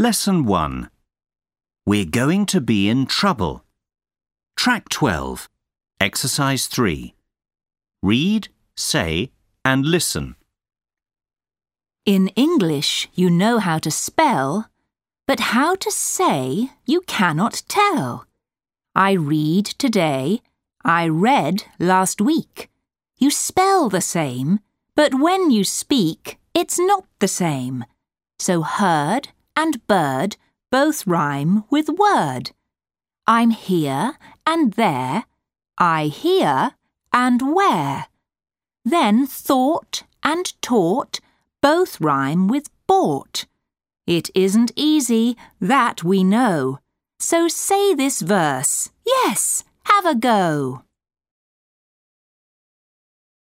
Lesson 1. We're going to be in trouble. Track 12. Exercise 3. Read, say, and listen. In English, you know how to spell, but how to say you cannot tell. I read today, I read last week. You spell the same, but when you speak, it's not the same. So heard and bird both rhyme with word. I'm here and there, I hear and where. Then thought and taught both rhyme with bought. It isn't easy, that we know. So say this verse. Yes, have a go.